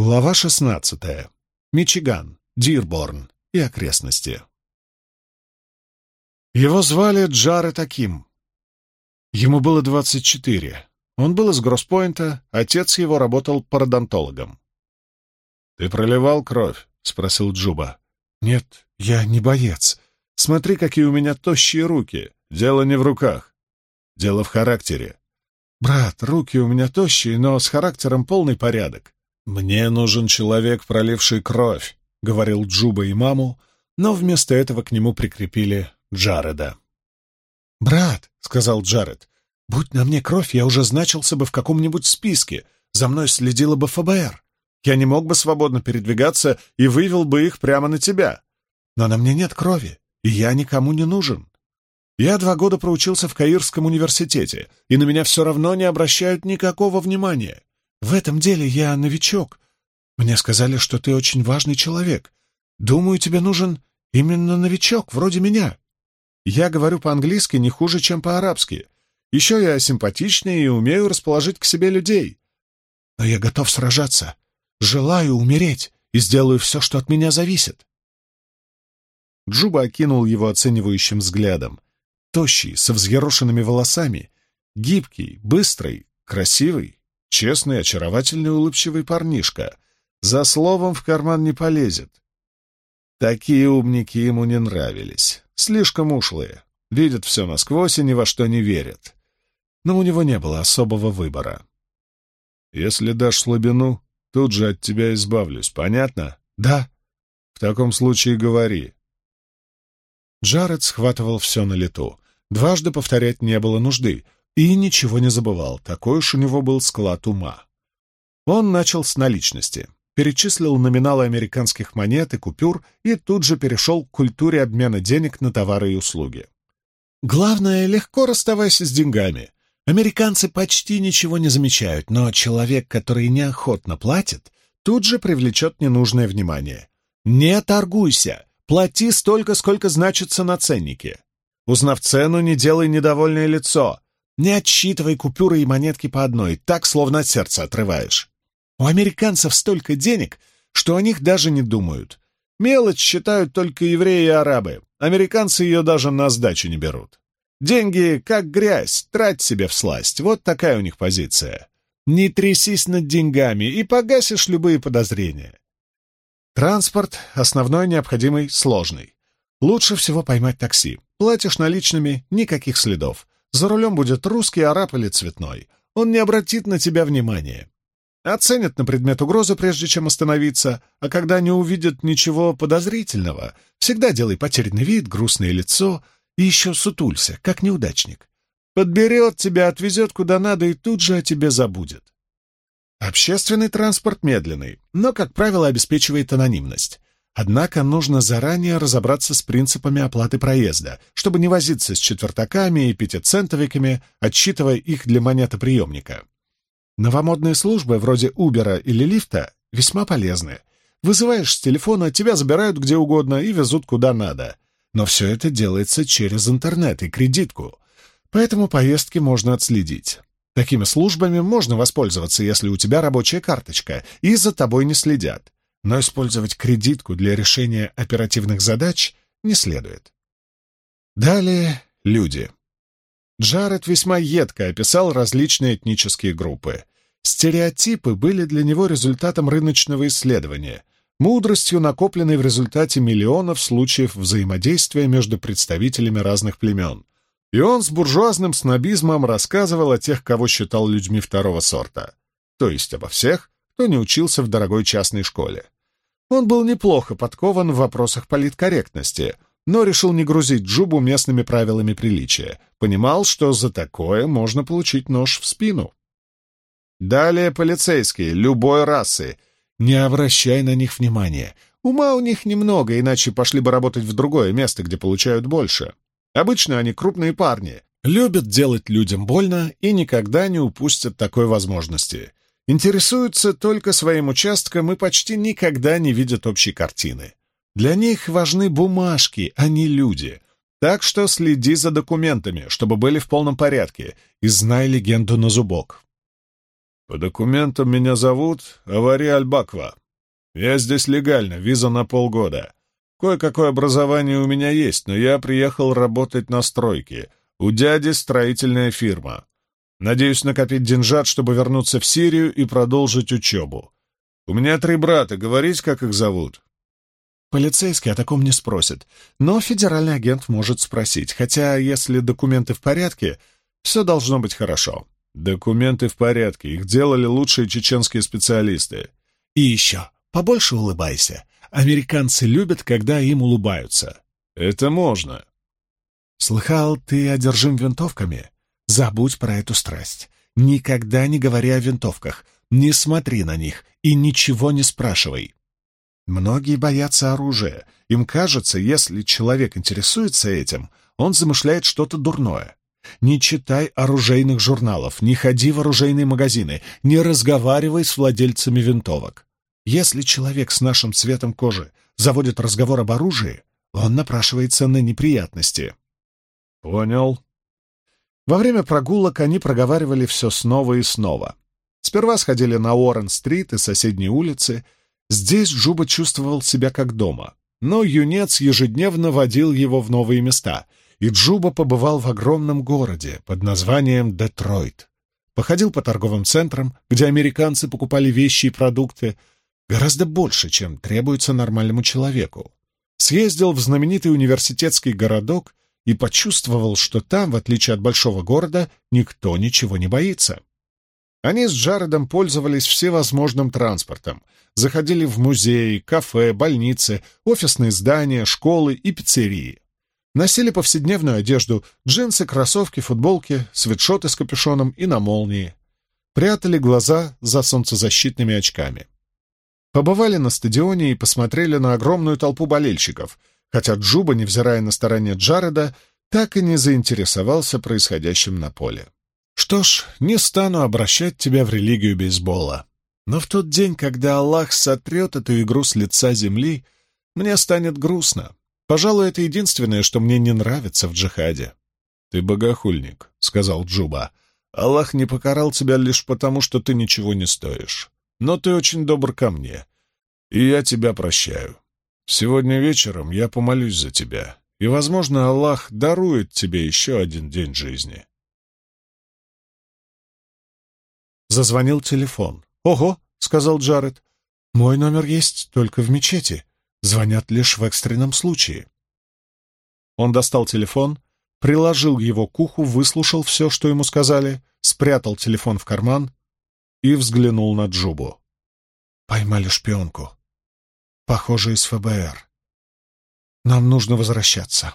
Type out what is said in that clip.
Глава 16. Мичиган, Дирборн и окрестности. Его звали Джаред Аким. Ему было 24. Он был из Гросспойнта, отец его работал пародонтологом. «Ты проливал кровь?» — спросил Джуба. «Нет, я не боец. Смотри, какие у меня тощие руки. Дело не в руках. Дело в характере. Брат, руки у меня тощие, но с характером полный порядок. «Мне нужен человек, проливший кровь», — говорил Джуба имаму, но вместо этого к нему прикрепили Джареда. «Брат», — сказал Джаред, — «будь на мне кровь, я уже значился бы в каком-нибудь списке, за мной следила бы ФБР. Я не мог бы свободно передвигаться и вывел бы их прямо на тебя. Но на мне нет крови, и я никому не нужен. Я два года проучился в Каирском университете, и на меня все равно не обращают никакого внимания. В этом деле я новичок. Мне сказали, что ты очень важный человек. Думаю, тебе нужен именно новичок, вроде меня. Я говорю по-английски не хуже, чем по-арабски. Еще я симпатичный и умею расположить к себе людей. Но я готов сражаться. Желаю умереть и сделаю все, что от меня зависит. Джуба окинул его оценивающим взглядом. Тощий, со взъерошенными волосами, гибкий, быстрый, красивый. Честный, очаровательный, улыбчивый парнишка. За словом в карман не полезет. Такие умники ему не нравились. Слишком ушлые. Видят все насквозь и ни во что не верят. Но у него не было особого выбора. «Если дашь слабину, тут же от тебя избавлюсь, понятно?» «Да». «В таком случае говори». Джаред схватывал все на лету. Дважды повторять не было нужды — и ничего не забывал, такой уж у него был склад ума. Он начал с наличности, перечислил номиналы американских монет и купюр и тут же перешел к культуре обмена денег на товары и услуги. Главное, легко расставайся с деньгами. Американцы почти ничего не замечают, но человек, который неохотно платит, тут же привлечет ненужное внимание. Не торгуйся, плати столько, сколько значится на ценнике. Узнав цену, не делай недовольное лицо. Не отсчитывай купюры и монетки по одной, так, словно от сердца отрываешь. У американцев столько денег, что о них даже не думают. Мелочь считают только евреи и арабы. Американцы ее даже на сдачу не берут. Деньги, как грязь, трать себе в сласть. Вот такая у них позиция. Не трясись над деньгами и погасишь любые подозрения. Транспорт — основной необходимый, сложный. Лучше всего поймать такси. Платишь наличными — никаких следов. За рулем будет русский, араб или цветной. Он не обратит на тебя внимания. Оценит на предмет угрозы, прежде чем остановиться, а когда не увидит ничего подозрительного, всегда делай потерянный вид, грустное лицо и еще сутулься, как неудачник. Подберет тебя, отвезет куда надо и тут же о тебе забудет. Общественный транспорт медленный, но, как правило, обеспечивает анонимность. Однако нужно заранее разобраться с принципами оплаты проезда, чтобы не возиться с четвертаками и пятицентовиками, отсчитывая их для монетоприемника. Новомодные службы вроде Убера или лифта весьма полезны. Вызываешь с телефона, тебя забирают где угодно и везут куда надо. Но все это делается через интернет и кредитку, поэтому поездки можно отследить. Такими службами можно воспользоваться, если у тебя рабочая карточка, и за тобой не следят но использовать кредитку для решения оперативных задач не следует. Далее люди. Джаред весьма едко описал различные этнические группы. Стереотипы были для него результатом рыночного исследования, мудростью, накопленной в результате миллионов случаев взаимодействия между представителями разных племен. И он с буржуазным снобизмом рассказывал о тех, кого считал людьми второго сорта, то есть обо всех, кто не учился в дорогой частной школе. Он был неплохо подкован в вопросах политкорректности, но решил не грузить Джубу местными правилами приличия. Понимал, что за такое можно получить нож в спину. Далее полицейские, любой расы. Не обращай на них внимания. Ума у них немного, иначе пошли бы работать в другое место, где получают больше. Обычно они крупные парни, любят делать людям больно и никогда не упустят такой возможности интересуются только своим участком и почти никогда не видят общей картины. Для них важны бумажки, а не люди. Так что следи за документами, чтобы были в полном порядке, и знай легенду на зубок. «По документам меня зовут Авари Альбаква. Я здесь легально, виза на полгода. Кое-какое образование у меня есть, но я приехал работать на стройке. У дяди строительная фирма. Надеюсь накопить деньжат, чтобы вернуться в Сирию и продолжить учебу. У меня три брата, говорить, как их зовут?» Полицейский о таком не спросит, но федеральный агент может спросить, хотя если документы в порядке, все должно быть хорошо. Документы в порядке, их делали лучшие чеченские специалисты. И еще, побольше улыбайся. Американцы любят, когда им улыбаются. Это можно. Слыхал, ты одержим винтовками? Забудь про эту страсть. Никогда не говори о винтовках, не смотри на них и ничего не спрашивай. Многие боятся оружия. Им кажется, если человек интересуется этим, он замышляет что-то дурное. Не читай оружейных журналов, не ходи в оружейные магазины, не разговаривай с владельцами винтовок. Если человек с нашим цветом кожи заводит разговор об оружии, он напрашивается на неприятности. Понял. Во время прогулок они проговаривали все снова и снова. Сперва сходили на Уоррен-стрит и соседние улицы — Здесь Джуба чувствовал себя как дома, но юнец ежедневно водил его в новые места, и Джуба побывал в огромном городе под названием Детройт. Походил по торговым центрам, где американцы покупали вещи и продукты, гораздо больше, чем требуется нормальному человеку. Съездил в знаменитый университетский городок и почувствовал, что там, в отличие от большого города, никто ничего не боится. Они с Джаредом пользовались всевозможным транспортом, заходили в музеи, кафе, больницы, офисные здания, школы и пиццерии. Носили повседневную одежду, джинсы, кроссовки, футболки, свитшоты с капюшоном и на молнии. Прятали глаза за солнцезащитными очками. Побывали на стадионе и посмотрели на огромную толпу болельщиков, хотя Джуба, невзирая на старания Джареда, так и не заинтересовался происходящим на поле. Что ж, не стану обращать тебя в религию бейсбола. Но в тот день, когда Аллах сотрет эту игру с лица земли, мне станет грустно. Пожалуй, это единственное, что мне не нравится в джихаде. — Ты богохульник, — сказал Джуба. — Аллах не покарал тебя лишь потому, что ты ничего не стоишь. Но ты очень добр ко мне, и я тебя прощаю. Сегодня вечером я помолюсь за тебя, и, возможно, Аллах дарует тебе еще один день жизни. Зазвонил телефон. «Ого!» — сказал Джаред. «Мой номер есть только в мечети. Звонят лишь в экстренном случае». Он достал телефон, приложил его к уху, выслушал все, что ему сказали, спрятал телефон в карман и взглянул на Джубу. «Поймали шпионку. Похоже, из ФБР. Нам нужно возвращаться».